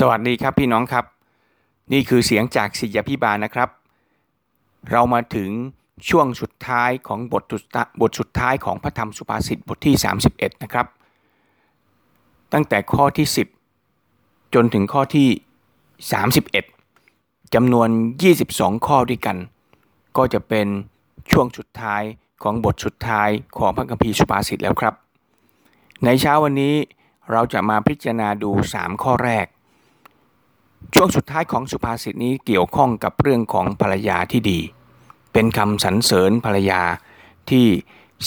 สวัสดีครับพี่น้องครับ นี่คือเสียงจากศิยพิบาลนะครับ เรามาถึงช่วงสุดท้ายของบทบทสุดท้ายของพระธรรมสุภาษิตบทที่ 31 นะครับ ตั้งแต่ข้อที่ 10 จนถึงข้อที่ 31จำนวน 22 ข้อด้วยกัน ก็จะเป็นช่วงสุดท้ายของบทสุดท้ายของพระคัมภีร์สุภาษิตแล้วครับ ในเช้าวันนี้เราจะมาพิจารณาดู 3 ข้อแรก ช่วงสุดท้ายของสุภาษิตนี้เกี่ยวข้องกับเรื่องของภรรยาที่ดี เป็นคำสรรเสริญภรรยาที่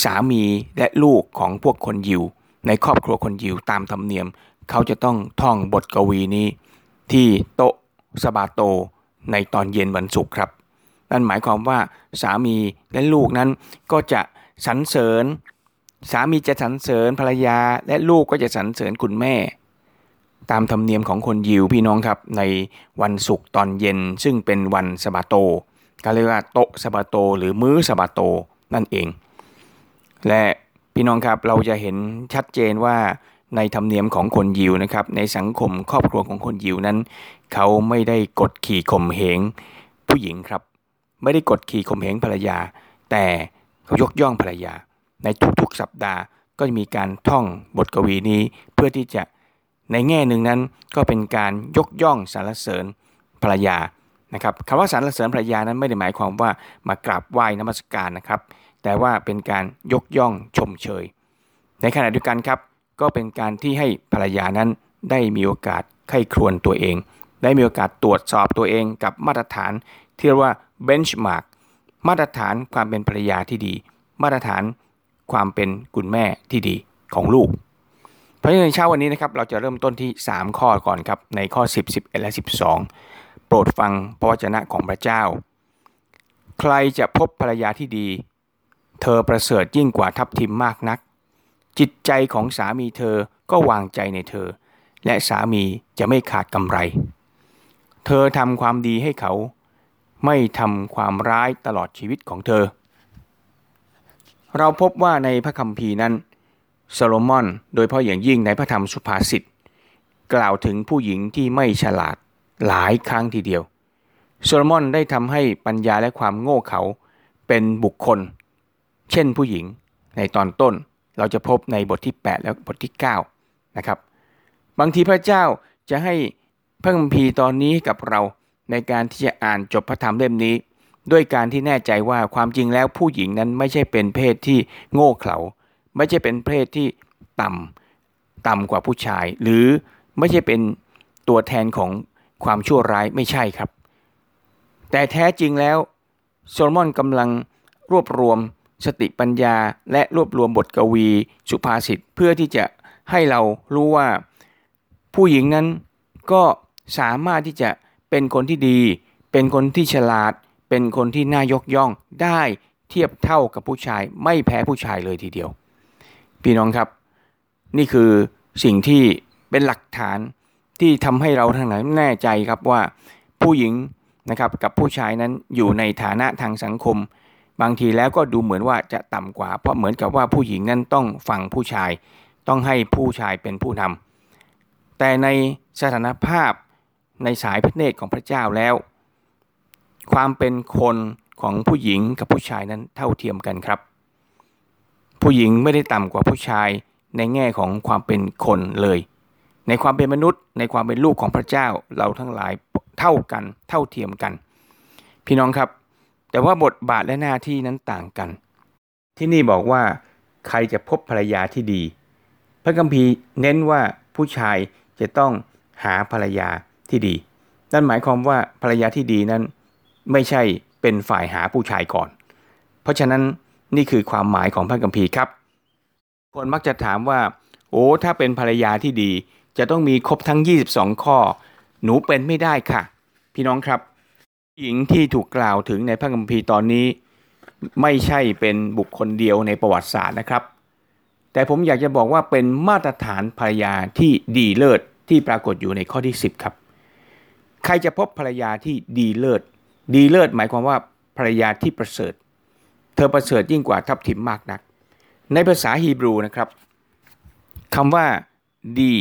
สามีและลูกของพวกคนยิว ในครอบครัวคนยิวตามธรรมเนียม เขาจะต้องท่องบทกวีนี้ ที่โต๊ะสบาโตในตอนเย็นวันศุกร์ครับ นั่นหมายความว่าสามีและลูกนั้นก็จะสรรเสริญ สามีจะสรรเสริญภรรยา และลูกก็จะสรรเสริญคุณแม่ ตามธรรมเนียมของคนยิวพี่น้องครับในวันศุกร์ตอนเย็น ซึ่งเป็นวันสบาโตก็เรียกว่าโตสบาโต หรือมื้อสบาโตนั่นเอง และพี่น้องครับเราจะเห็นชัดเจนว่าในธรรมเนียมของคนยิวนะครับในสังคมครอบครัวของคนยิวนั้น เขาไม่ได้กดขี่ข่มเหงผู้หญิงครับ ไม่ได้กดขี่ข่มเหงภรรยา แต่เขายกย่องภรรยา ในทุกๆสัปดาห์ก็จะมีการท่องบทกวีนี้เพื่อที่จะ ในแง่หนึ่งนั้นก็เป็นการยกย่องสรรเสริญภรรยานะครับคำว่าสรรเสริญภรรยานั้นไม่ได้หมายความว่ามากราบไหว้นมัสการนะครับ แต่ว่าเป็นการยกย่องชมเชย ในขณะเดียวกันครับ ก็เป็นการที่ให้ภรรยานั้นได้มีโอกาสไข้ครวนตัวเอง ได้มีโอกาสตรวจสอบตัวเองกับมาตรฐานที่เรียกว่าเบนช์มาร์กมาตรฐานความเป็นภรรยาที่ดี มาตรฐานความเป็นคุณแม่ที่ดีของลูก ราะฉะนั้นเช้าวันนี้นะครับเราจะเริ่มต้นที่ 3 ข้อก่อนครับในข้อ 10 11 และ 12 โปรดฟังพระวจนะของพระเจ้า ใครจะพบภรรยาที่ดี เธอประเสริฐยิ่งกว่าทัพทิมมากนัก จิตใจของสามีเธอก็วางใจในเธอ และสามีจะไม่ขาดกำไร เธอทำความดีให้เขา ไม่ทำความร้ายตลอดชีวิตของเธอ เราพบว่าในพระคัมภีร์นั้น โซโลมอน โดยเพราะอย่างยิ่งในพระธรรมสุภาษิตกล่าวถึงผู้หญิงที่ไม่ฉลาดหลายครั้งทีเดียวโซโลมอนได้ทำให้ปัญญาและความโง่เขลาเป็นบุคคล เช่นผู้หญิงในตอนต้นเราจะพบในบทที่ 8 และบทที่ 9 นะครับ บางทีพระเจ้าจะให้พระคัมภีร์ตอนนี้กับเราในการที่จะอ่านจบพระธรรมเล่มนี้ ด้วยการที่แน่ใจว่าความจริงแล้วผู้หญิงนั้นไม่ใช่เป็นเพศที่โง่เขลา ไม่ใช่เป็นเพศที่ต่ำต่ำกว่าผู้ชาย หรือไม่ใช่เป็นตัวแทนของความชั่วร้ายไม่ใช่ครับ แต่แท้จริงแล้วโซโลมอนกำลังรวบรวมสติปัญญาและรวบรวมบทกวีสุภาษิตเพื่อที่จะให้เรารู้ว่าผู้หญิงนั้นก็สามารถที่จะเป็นคนที่ดี เป็นคนที่ฉลาด เป็นคนที่น่ายกย่องได้เทียบเท่ากับผู้ชายไม่แพ้ผู้ชายเลยทีเดียว พี่น้องครับ นี่คือสิ่งที่เป็นหลักฐานที่ทำให้เราทั้งหลายแน่ใจครับว่าผู้หญิงนะครับกับผู้ชายนั้นอยู่ในฐานะทางสังคม บางทีแล้วก็ดูเหมือนว่าจะต่ำกว่า เพราะเหมือนกับว่าผู้หญิงนั้นต้องฟังผู้ชาย ต้องให้ผู้ชายเป็นผู้นำแต่ในสถานภาพในสายพระเนตรของพระเจ้าแล้ว ความเป็นคนของผู้หญิงกับผู้ชายนั้นเท่าเทียมกันครับ ผู้หญิงไม่ได้ต่ำกว่าผู้ชายในแง่ของความเป็นคนเลย ในความเป็นมนุษย์ ในความเป็นลูกของพระเจ้าเราทั้งหลายเท่ากันเท่าเทียมกัน พี่น้องครับ แต่ว่าบทบาทและหน้าที่นั้นต่างกัน ที่นี่บอกว่า ใครจะพบภรรยาที่ดี พระคัมภีร์เน้นว่าผู้ชายจะต้องหาภรรยาที่ดี นั่นหมายความว่าภรรยาที่ดีนั้น ไม่ใช่เป็นฝ่ายหาผู้ชายก่อน เพราะฉะนั้น นี่คือความหมายของพระคัมภีร์ครับ คนมักจะถามว่า โอ้ถ้าเป็นภรรยาที่ดี จะต้องมีครบทั้ง 22 ข้อ หนูเป็นไม่ได้ค่ะ พี่น้องครับ หญิงที่ถูกกล่าวถึงในพระคัมภีร์ตอนนี้ ไม่ใช่เป็นบุคคลเดียวในประวัติศาสตร์นะครับ แต่ผมอยากจะบอกว่าเป็นมาตรฐานภรรยาที่ดีเลิศที่ปรากฏอยู่ในข้อที่ 10 ครับ ใครจะพบภรรยาที่ดีเลิศดีเลิศหมายความว่าภรรยาที่ประเสริฐ เธอประเสริฐยิ่งกว่าทับทิมมากนัก ในภาษาฮีบรูนะครับคำว่าดี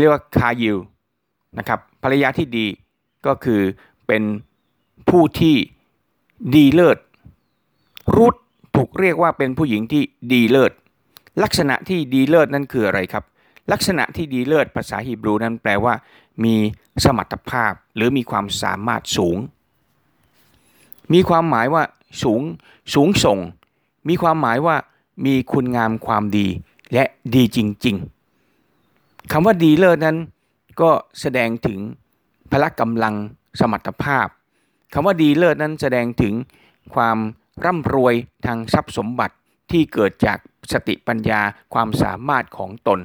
เรียกว่าคายิลนะครับภรรยาที่ดีก็คือเป็นผู้ที่ดีเลิศรูทถูกเรียกว่าเป็นผู้หญิงที่ดีเลิศลักษณะที่ดีเลิศนั่นคืออะไรครับ ลักษณะที่ดีเลิศภาษาฮีบรูนั้นแปลว่า มีสมรรถภาพหรือมีความสามารถสูง มีความหมายว่า สูงสูงส่ง มีความหมายว่ามีคุณงามความดีและดีจริง ๆคำว่าดีเลิศนั้น ก็แสดงถึงพละกำลังสมรรถภาพคำว่าดีเลิศนั้นแสดงถึงความร่ำรวยทางทรัพย์สมบัติที่เกิดจากสติปัญญาความสามารถของตน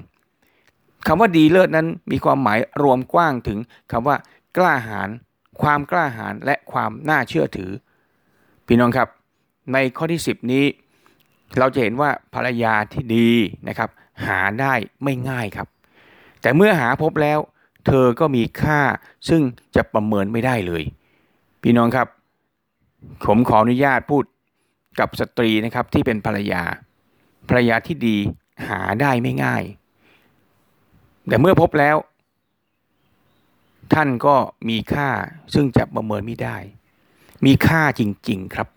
คำว่าดีเลิศนั้นมีความหมายรวมกว้างถึงคำว่ากล้าหาญความกล้าหาญและความน่าเชื่อถือ พี่น้องครับ ในข้อที่ 10 นี้ เราจะเห็นว่าภรรยาที่ดีนะครับ หาได้ไม่ง่ายครับ แต่เมื่อหาพบแล้ว เธอก็มีค่าซึ่งจะประเมินไม่ได้เลย พี่น้องครับ ผมขออนุญาตพูดกับสตรีนะครับที่เป็นภรรยา ภรรยาที่ดีหาได้ไม่ง่าย แต่เมื่อพบแล้ว ท่านก็มีค่าซึ่งจะประเมินไม่ได้ มีค่าจริง ๆครับ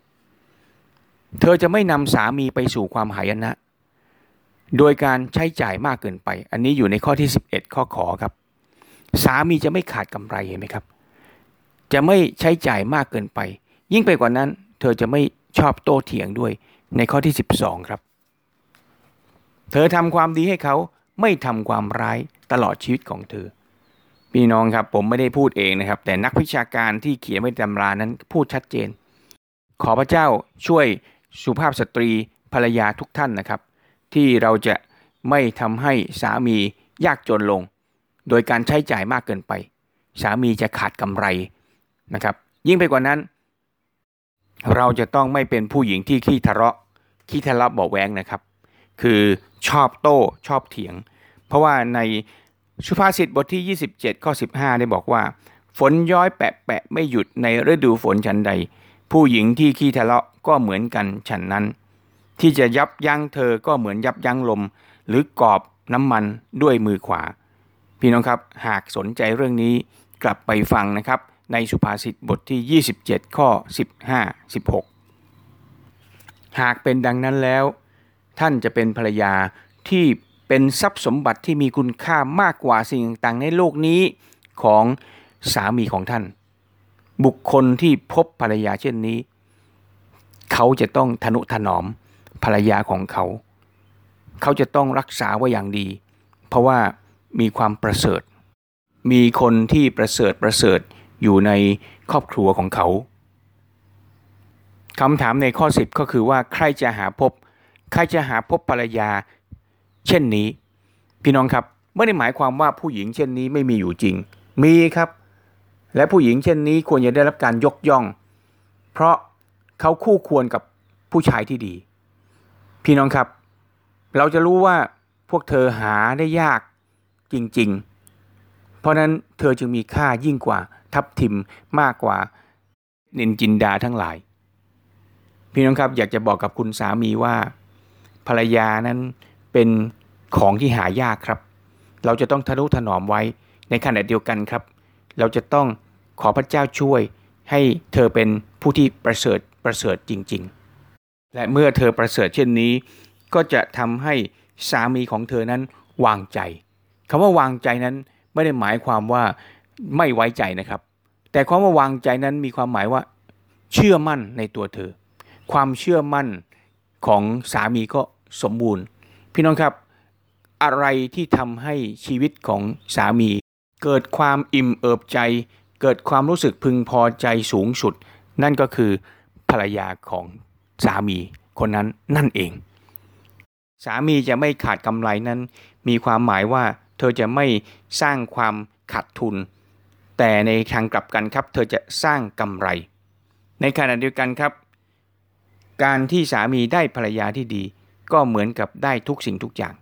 เธอจะไม่นำสามีไปสู่ความหายนะ โดยการใช้จ่ายมากเกินไป อันนี้อยู่ในข้อที่ 11 ข้อขอครับ สามีจะไม่ขาดกำไรเห็นไหมครับ จะไม่ใช้จ่ายมากเกินไป ยิ่งไปกว่านั้น เธอจะไม่ชอบโต้เถียงด้วยในข้อที่ 12 ครับ เธอทำความดีให้เขาไม่ทำความร้ายตลอดชีวิตของเธอ พี่น้องครับผมไม่ได้พูดเองนะครับ แต่นักวิชาการที่เขียนไว้ตำรานั้นพูดชัดเจน ขอพระเจ้าช่วยสุภาพสตรีภรรยาทุกท่านนะครับ ที่เราจะไม่ทำให้สามียากจนลง โดยการใช้จ่ายมากเกินไป สามีจะขาดกำไรนะครับ ยิ่งไปกว่านั้น เราจะต้องไม่เป็นผู้หญิงที่ขี้ทะเลาะขี้ทะเลาะบอกแวงนะครับ คือชอบโต้ชอบเถียง เพราะว่าใน สุภาษิตบทที่ 27 ข้อ 15 ได้บอกว่า ฝนย้อยแปะแปะไม่หยุดในฤดูฝนฉันใด ผู้หญิงที่ขี้ทะเลาะก็เหมือนกันฉันนั้น ที่จะยับยั้งเธอก็เหมือนยับยั้งลม หรือกอบน้ำมันด้วยมือขวา พี่น้องครับหากสนใจเรื่องนี้กลับไปฟังนะครับ ในสุภาษิตบทที่ 27 ข้อ 15 16 หากเป็นดังนั้นแล้ว ท่านจะเป็นภรรยาที่ เป็นทรัพย์สมบัติที่มีคุณค่ามากกว่าสิ่งต่างในโลกนี้ของสามีของท่าน บุคคลที่พบภรรยาเช่นนี้ เขาจะต้องทนุถนอมภรรยาของเขา เขาจะต้องรักษาไว้อย่างดี เพราะว่ามีความประเสริฐ มีคนที่ประเสริฐประเสริฐอยู่ในครอบครัวของเขาคำถามในข้อ 10 ก็คือว่าใครจะหาพบ ใครจะหาพบภรรยา เช่นนี้ พี่น้องครับไม่ได้หมายความว่าผู้หญิงเช่นนี้ไม่มีอยู่จริง มีครับ และผู้หญิงเช่นนี้ควรจะได้รับการยกย่อง เพราะเขาคู่ควรกับผู้ชายที่ดี พี่น้องครับ เราจะรู้ว่าพวกเธอหาได้ยากจริง ๆ เพราะนั้นเธอจึงมีค่ายิ่งกว่าทับทิมมากกว่านินจินดาทั้งหลาย พี่น้องครับอยากจะบอกกับคุณสามีว่า ภรรยานั้น เป็นของที่หายากครับ เราจะต้องทะนุถนอมไว้ในขณะเดียวกันครับ เราจะต้องขอพระเจ้าช่วย ให้เธอเป็นผู้ที่ประเสริฐประเสริฐจริง ๆ และเมื่อเธอประเสริฐเช่นนี้ ก็จะทำให้สามีของเธอนั้นวางใจคำว่าวางใจนั้นไม่ได้หมายความว่าไม่ไว้ใจนะครับ แต่ความว่าวางใจนั้นมีความหมายว่า เชื่อมั่นในตัวเธอ ความเชื่อมั่นของสามีก็สมบูรณ์ พี่น้องครับ อะไรที่ทำให้ชีวิตของสามี เกิดความอิ่มเอิบใจ เกิดความรู้สึกพึงพอใจสูงสุด นั่นก็คือภรรยาของสามีคนนั้นนั่นเอง สามีจะไม่ขาดกำไรนั้น มีความหมายว่า เธอจะไม่สร้างความขาดทุน แต่ในทางกลับกันครับ เธอจะสร้างกำไร ในขณะเดียวกันครับ การที่สามีได้ภรรยาที่ดี ก็เหมือนกับได้ทุกสิ่งทุกอย่าง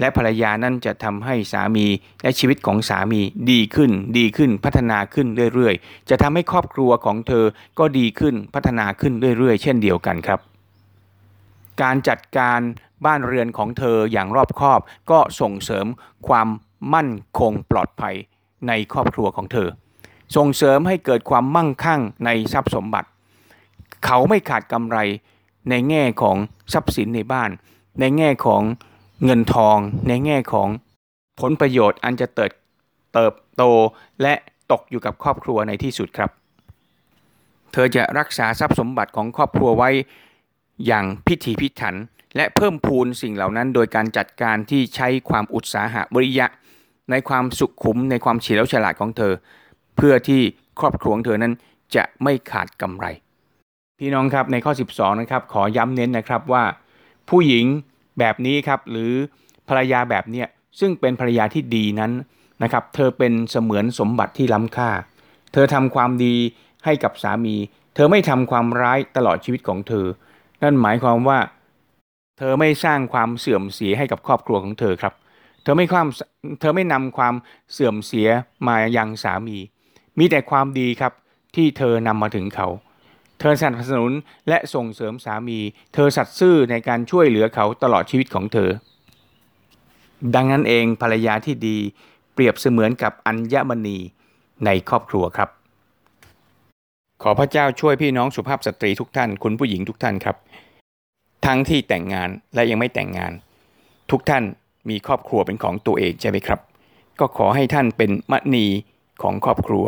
และภรรยานั้นจะทำให้สามีและชีวิตของสามีดีขึ้น ดีขึ้นพัฒนาขึ้นเรื่อยๆ จะทำให้ครอบครัวของเธอก็ดีขึ้นพัฒนาขึ้นเรื่อยๆ เช่นเดียวกันครับ การจัดการบ้านเรือนของเธออย่างรอบคอบก็ส่งเสริมความมั่นคงปลอดภัยในครอบครัวของเธอ ส่งเสริมให้เกิดความมั่งคั่งในทรัพย์สมบัติ เขาไม่ขาดกำไร ในแง่ของทรัพย์สินในบ้าน ในแง่ของเงินทอง ในแง่ของผลประโยชน์อันจะเติบเติบโตและตกอยู่กับครอบครัวในที่สุดครับ เธอจะรักษาทรัพย์สมบัติของครอบครัวไว้อย่างพิถีพิถัน และเพิ่มพูนสิ่งเหล่านั้น โดยการจัดการที่ใช้ความอุตสาหะบริยะ ในความสุขขุมในความเฉลียวฉลาดของเธอ เพื่อที่ครอบครัวของเธอนั้นจะไม่ขาดกำไร พี่น้องครับในข้อ 12นะครับขอย้ำเน้นนะครับว่า ผู้หญิงแบบนี้ครับหรือภรรยาแบบเนี้ยซึ่งเป็นภรรยาที่ดีนั้นนะครับเธอเป็นเสมือนสมบัติที่ล้ำค่า เธอทำความดีให้กับสามี เธอไม่ทำความร้ายตลอดชีวิตของเธอ นั่นหมายความว่า เธอไม่สร้างความเสื่อมเสียให้กับครอบครัวของเธอครับ เธอไม่ความเธอไม่นำความเสื่อมเสียมายังสามี มีแต่ความดีครับที่เธอนำมาถึงเขา เธอสนับสนุนและส่งเสริมสามี เธอสัตย์ซื่อในการช่วยเหลือเขาตลอดชีวิตของเธอ ดังนั้นเองภรรยาที่ดีเปรียบเสมือนกับอัญมณีในครอบครัวครับ ขอพระเจ้าช่วยพี่น้องสุภาพสตรีทุกท่าน คุณผู้หญิงทุกท่านครับ ทั้งที่แต่งงานและยังไม่แต่งงาน ทุกท่านมีครอบครัวเป็นของตัวเองใช่ไหมครับ ก็ขอให้ท่านเป็นมณีของครอบครัว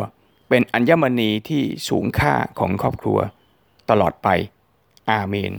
เป็นอัญมณีที่สูงค่าของครอบครัว ตลอดไป อาเมน